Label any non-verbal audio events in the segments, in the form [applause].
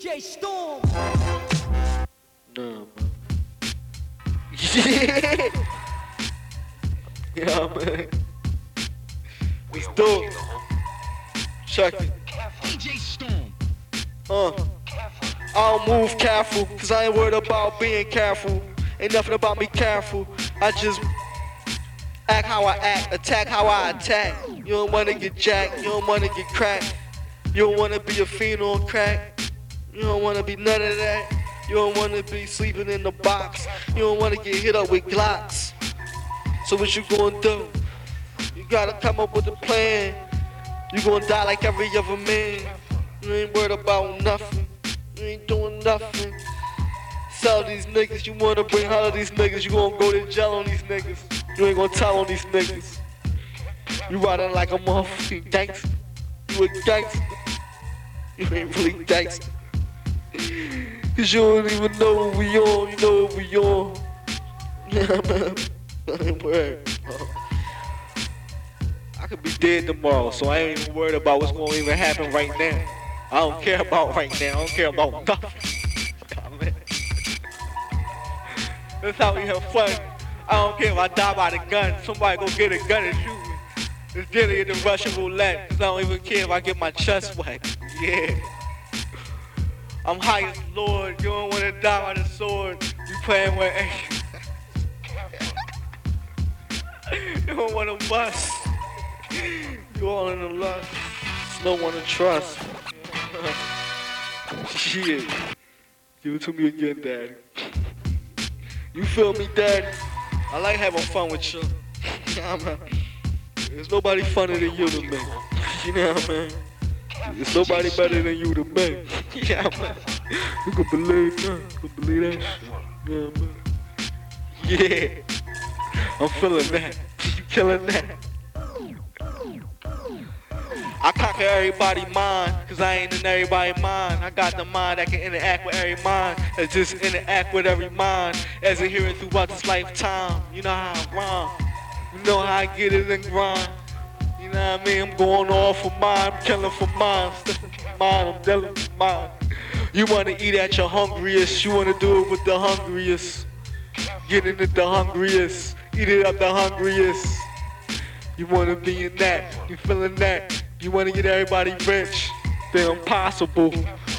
DJ Storm. Nah, man. [laughs] Yeah. man. Let's do. Check it. DJ Storm. Uh. I don't move careful, cause I ain't worried about being careful. Ain't nothing about me careful. I just act how I act, attack how I attack. You don't wanna get jacked, you don't wanna get cracked. You don't wanna be a fiend on crack. You don't wanna be none of that. You don't wanna be sleeping in the box. You don't wanna get hit up with glocks. So what you gonna do? You gotta come up with a plan. You gonna die like every other man. You ain't worried about nothing. You ain't doing nothing. Sell these niggas. You wanna bring hell to these niggas. You gonna go to jail on these niggas. You ain't gonna tell on these niggas. You riding like a motherfucking gangster. You a gangster. You ain't really gangster. Cause you don't even know what we on. You know what we on. Yeah, man. I ain't worried. I could be dead tomorrow, so I ain't even worried about what's gonna even happen right now. I don't care about right now. I don't care about nothing. [laughs] That's how we have fun. I don't care if I die by the gun. Somebody go get a gun and shoot me. It's really in the Russian roulette. Cause I don't even care if I get my chest wet. Yeah. I'm high as Lord. You don't wanna die by the sword. You playing with [laughs] You don't wanna bust. You all in the lust. No one to trust. [laughs] Shit. Give it to me again, Daddy. You feel me, Daddy? I like having fun with you. [laughs] Man. There's nobody funner than you to me. You know what I mean? There's nobody better than you to me. Yeah, [laughs] man. You can believe that. You can believe that shit. Yeah, man. Yeah. I'm feeling that. You killing that. I conquer everybody's mind, cause I ain't in everybody's mind. I got the mind that can interact with every mind, that just interact with every mind, as it hearing throughout this lifetime. You know how I rhyme, you know how I get it and grind. Know what I mean? I'm going all for mine, I'm killing for mine, stepping for mine, I'm dealing for mine. You wanna eat at your hungriest, you wanna do it with the hungriest. Getting it the hungriest, eat it up the hungriest. You wanna be in that, you feeling that. You wanna get everybody rich, they're impossible.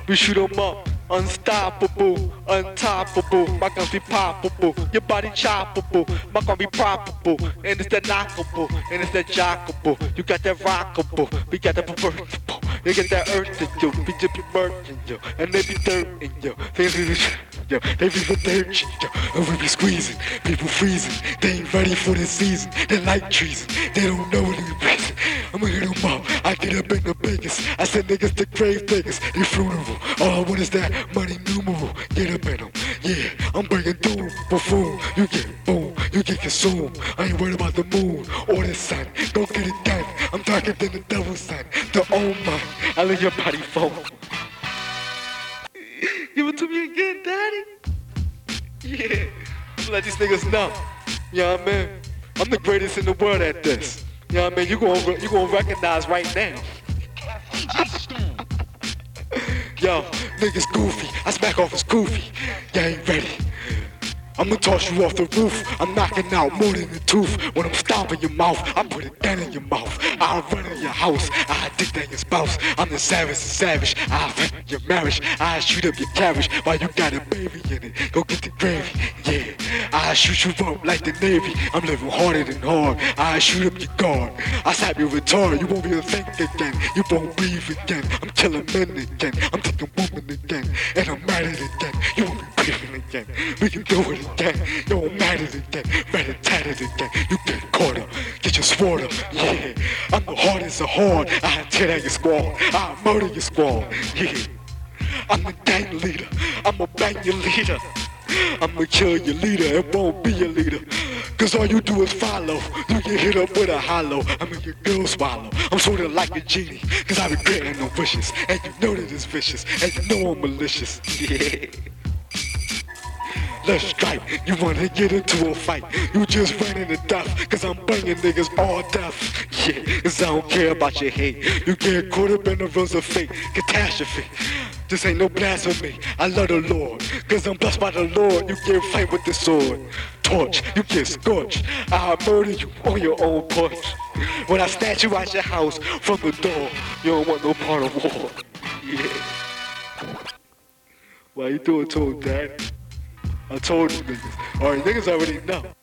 We shoot 'em up, unstoppable, untoppable. My guns be poppable, your body choppable. My gun be probable, and it's that knockable, and it's that jockable. You got that rockable, we got that pervertible. You get that earth in you, we just be murking you, and they be dirt in you. They be, yo, they be the dirt in you, and we be squeezing, people freezing. They ain't ready for the season, they like treason, they don't know what they reason. I'ma hit 'em up, I get up in the biggest. I send niggas to grave diggers, funeral. All I want is that money numeral, get up in 'em. Yeah, I'm bringing doom, buffoon. You get boom, you get consumed. I ain't worried about the moon or the sun. Go get it done. I'm darker than the devil's son. The old man, I let your body fall. Give it to me again, daddy. Yeah, let these niggas know. Yeah, man. I'm the greatest in the world at this. You know what I mean? You gonna you gonna recognize right now. [laughs] Yo, niggas goofy. I smack off his goofy. You ain't ready. I'ma toss you off the roof. I'm knocking out more than a tooth. When I'm stomping your mouth, I put it down in your mouth. I'll run in your house. I dick down your spouse. I'm the savage, the savage. I'll wreck your marriage. I shoot up your carriage while you got a baby in it. Go get the gravy. Yeah, I shoot you up like the Navy. I'm living harder than hard. I shoot up your guard. I slap you retard. You won't be a think again. You won't breathe again. I'm killing men again. I'm taking women again. And I'm mad at it again. You won't be breathing again. We can do it again. Yo, I'm mad at it again. Rat it tatted again. You get caught up. Get your sword up. Yeah, I'm the hardest of hard. I tear down your squad. I murder your squad. Yeah. I'm the gang leader. I'ma bang your leader. I'ma kill your leader. It won't be your leader. Cause all you do is follow. You get hit up with a hollow. I make your girl swallow. I'm sorta like a genie. Cause I be granting no wishes. And you know that it's vicious. And you know I'm malicious. Yeah. [laughs] Let's strike. You wanna get into a fight. You just running to death. Cause I'm bringing niggas all death. Yeah, cause I don't care about your hate. You get caught up in the rules of fate. Catastrophe. This ain't no blasphemy. I love the Lord. Cause I'm blessed by the Lord. You can't fight with the sword. Torch, you get scorched. I'll murder you on your own porch. When I snatch you out your house from the door, you don't want no part of war. Yeah. Why you doing to him, Dad? I told you niggas. Alright, niggas already know.